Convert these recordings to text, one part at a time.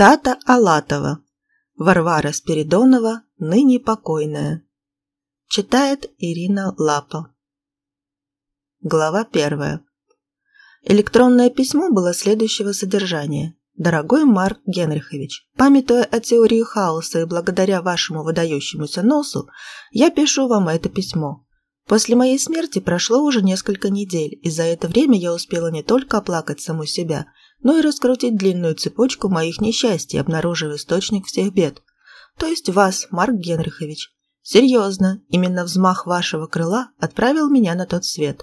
Тата Алатова. Варвара Спиридонова, ныне покойная. Читает Ирина Лапа. Глава первая. Электронное письмо было следующего содержания. Дорогой Марк Генрихович, памятуя о теории хаоса и благодаря вашему выдающемуся носу, я пишу вам это письмо. После моей смерти прошло уже несколько недель, и за это время я успела не только оплакать саму себя, но и раскрутить длинную цепочку моих несчастий, обнаружив источник всех бед. То есть вас, Марк Генрихович. Серьезно, именно взмах вашего крыла отправил меня на тот свет.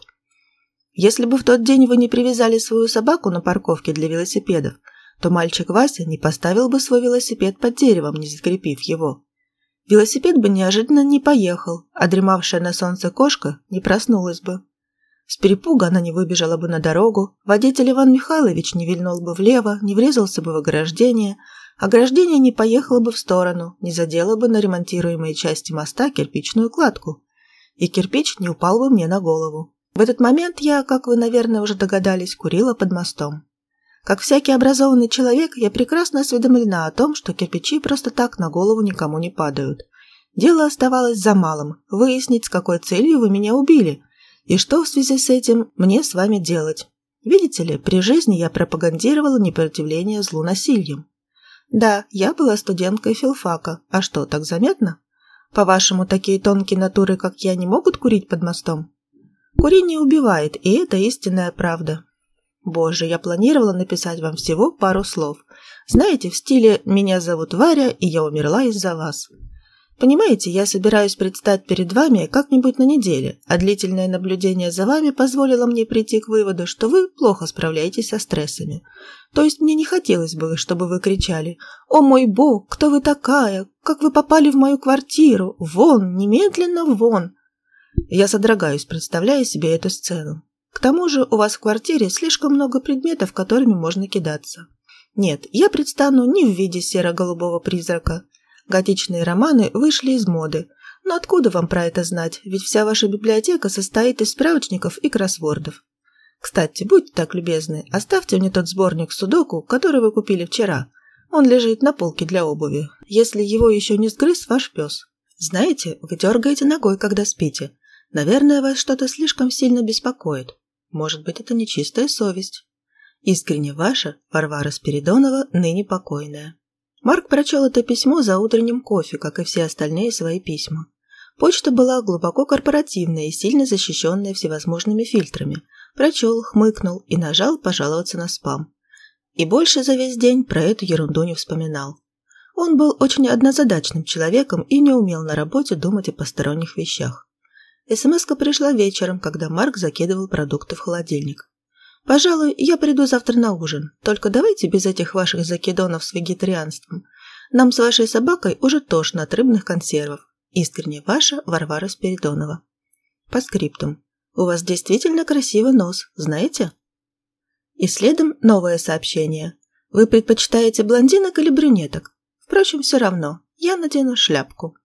Если бы в тот день вы не привязали свою собаку на парковке для велосипедов, то мальчик Вася не поставил бы свой велосипед под деревом, не закрепив его. Велосипед бы неожиданно не поехал, а дремавшая на солнце кошка не проснулась бы. С перепуга она не выбежала бы на дорогу, водитель Иван Михайлович не вильнул бы влево, не врезался бы в ограждение, ограждение не поехало бы в сторону, не задело бы на ремонтируемые части моста кирпичную кладку, и кирпич не упал бы мне на голову. В этот момент я, как вы, наверное, уже догадались, курила под мостом. Как всякий образованный человек, я прекрасно осведомлена о том, что кирпичи просто так на голову никому не падают. Дело оставалось за малым – выяснить, с какой целью вы меня убили, и что в связи с этим мне с вами делать. Видите ли, при жизни я пропагандировала непротивление злу насилием. Да, я была студенткой филфака, а что, так заметно? По-вашему, такие тонкие натуры, как я, не могут курить под мостом? Курение убивает, и это истинная правда. Боже, я планировала написать вам всего пару слов. Знаете, в стиле «Меня зовут Варя, и я умерла из-за вас». Понимаете, я собираюсь предстать перед вами как-нибудь на неделе, а длительное наблюдение за вами позволило мне прийти к выводу, что вы плохо справляетесь со стрессами. То есть мне не хотелось бы, чтобы вы кричали «О мой бог, кто вы такая? Как вы попали в мою квартиру? Вон, немедленно вон!» Я содрогаюсь, представляя себе эту сцену. К тому же у вас в квартире слишком много предметов, которыми можно кидаться. Нет, я предстану не в виде серо-голубого призрака. Готичные романы вышли из моды. Но откуда вам про это знать, ведь вся ваша библиотека состоит из справочников и кроссвордов. Кстати, будьте так любезны, оставьте мне тот сборник судоку, который вы купили вчера. Он лежит на полке для обуви, если его еще не сгрыз ваш пес. Знаете, вы дергаете ногой, когда спите. Наверное, вас что-то слишком сильно беспокоит. Может быть, это нечистая совесть. Искренне ваша Варвара Спиридонова, ныне покойная. Марк прочел это письмо за утренним кофе, как и все остальные свои письма. Почта была глубоко корпоративная и сильно защищенная всевозможными фильтрами. Прочел, хмыкнул и нажал пожаловаться на спам. И больше за весь день про эту ерунду не вспоминал. Он был очень однозадачным человеком и не умел на работе думать о посторонних вещах. СМС-ка пришла вечером, когда Марк закидывал продукты в холодильник. «Пожалуй, я приду завтра на ужин. Только давайте без этих ваших закидонов с вегетарианством. Нам с вашей собакой уже тошно от рыбных консервов. Искренне ваша Варвара Спиридонова». По скриптум. «У вас действительно красивый нос, знаете?» И следом новое сообщение. «Вы предпочитаете блондинок или брюнеток? Впрочем, все равно. Я надену шляпку».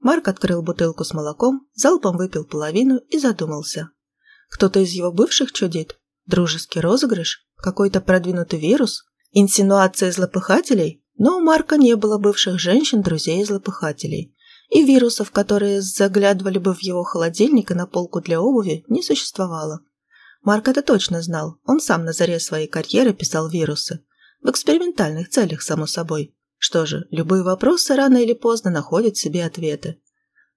Марк открыл бутылку с молоком, залпом выпил половину и задумался. Кто-то из его бывших чудит? Дружеский розыгрыш? Какой-то продвинутый вирус? Инсинуация злопыхателей? Но у Марка не было бывших женщин, друзей и злопыхателей. И вирусов, которые заглядывали бы в его холодильник и на полку для обуви, не существовало. Марк это точно знал. Он сам на заре своей карьеры писал вирусы. В экспериментальных целях, само собой. Что же, любые вопросы рано или поздно находят себе ответы.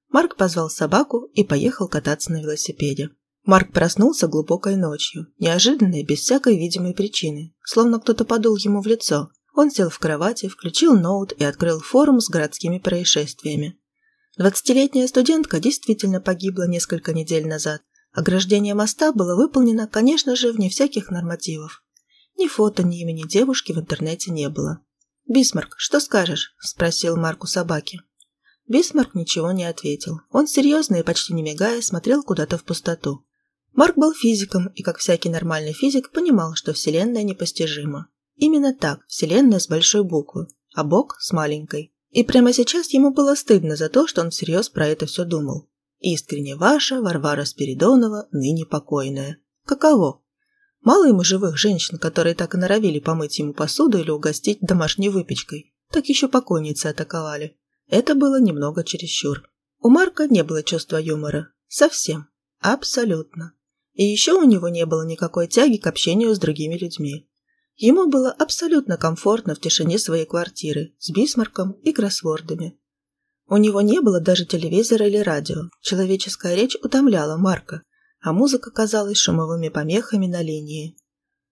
Марк позвал собаку и поехал кататься на велосипеде. Марк проснулся глубокой ночью, неожиданно и без всякой видимой причины, словно кто-то подул ему в лицо. Он сел в кровати, включил ноут и открыл форум с городскими происшествиями. Двадцатилетняя студентка действительно погибла несколько недель назад. Ограждение моста было выполнено, конечно же, вне всяких нормативов. Ни фото, ни имени девушки в интернете не было. «Бисмарк, что скажешь?» – спросил Марк у собаки. Бисмарк ничего не ответил. Он серьезно и почти не мигая смотрел куда-то в пустоту. Марк был физиком и, как всякий нормальный физик, понимал, что Вселенная непостижима. Именно так, Вселенная с большой буквы, а Бог с маленькой. И прямо сейчас ему было стыдно за то, что он всерьез про это все думал. Искренне ваша Варвара Спиридонова, ныне покойная. Каково? Мало ему живых женщин, которые так и норовили помыть ему посуду или угостить домашней выпечкой. Так еще покойницы атаковали. Это было немного чересчур. У Марка не было чувства юмора. Совсем. Абсолютно. И еще у него не было никакой тяги к общению с другими людьми. Ему было абсолютно комфортно в тишине своей квартиры с Бисмарком и кроссвордами. У него не было даже телевизора или радио. Человеческая речь утомляла Марка, а музыка казалась шумовыми помехами на линии.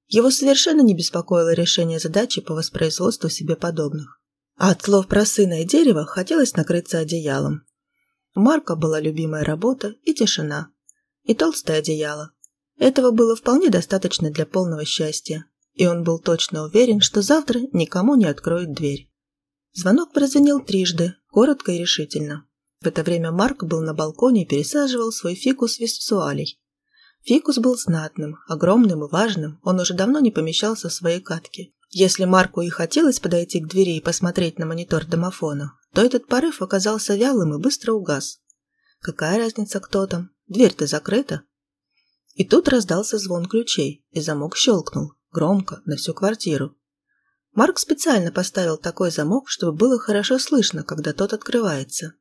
Его совершенно не беспокоило решение задачи по воспроизводству себе подобных. А от слов про сына и дерево хотелось накрыться одеялом. У Марка была любимая работа и тишина. И толстое одеяло. Этого было вполне достаточно для полного счастья. И он был точно уверен, что завтра никому не откроет дверь. Звонок прозвенел трижды, коротко и решительно. В это время Марк был на балконе и пересаживал свой фикус висцуалей. Фикус был знатным, огромным и важным, он уже давно не помещался в своей катке. Если Марку и хотелось подойти к двери и посмотреть на монитор домофона, то этот порыв оказался вялым и быстро угас. Какая разница, кто там? Дверь-то закрыта. И тут раздался звон ключей, и замок щелкнул, громко, на всю квартиру. Марк специально поставил такой замок, чтобы было хорошо слышно, когда тот открывается.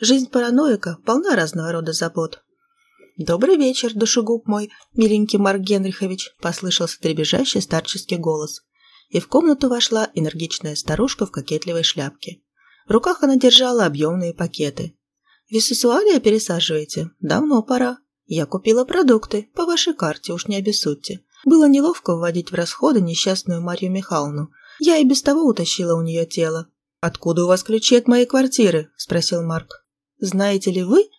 Жизнь параноика полна разного рода забот, «Добрый вечер, душегуб мой, миленький Марк Генрихович», – послышался дребезжащий старческий голос. И в комнату вошла энергичная старушка в кокетливой шляпке. В руках она держала объемные пакеты. «Висусуалия пересаживаете? Давно пора. Я купила продукты, по вашей карте, уж не обессудьте. Было неловко вводить в расходы несчастную Марью Михайловну. Я и без того утащила у нее тело». «Откуда у вас ключи от моей квартиры?» – спросил Марк. «Знаете ли вы,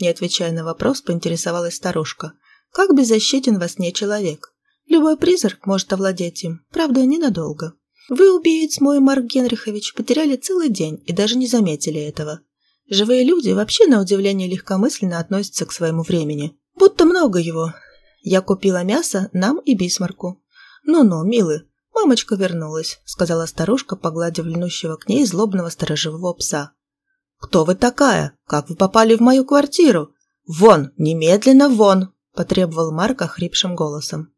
не отвечая на вопрос, поинтересовалась старушка. «Как беззащитен во сне человек? Любой призрак может овладеть им, правда, ненадолго. Вы, убийц мой, Марк Генрихович, потеряли целый день и даже не заметили этого. Живые люди вообще, на удивление, легкомысленно относятся к своему времени. Будто много его. Я купила мясо нам и Бисмарку. Ну-ну, милый, мамочка вернулась», — сказала старушка, погладив льнущего к ней злобного сторожевого пса. «Кто вы такая? Как вы попали в мою квартиру? Вон, немедленно вон!» – потребовал Марк охрипшим голосом.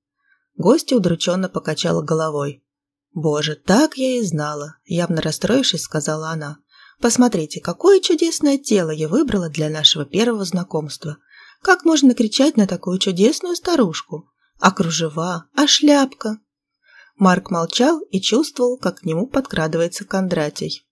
Гостья удрученно покачала головой. «Боже, так я и знала!» – явно расстроившись, сказала она. «Посмотрите, какое чудесное тело я выбрала для нашего первого знакомства. Как можно кричать на такую чудесную старушку? А кружева? А шляпка?» Марк молчал и чувствовал, как к нему подкрадывается Кондратий.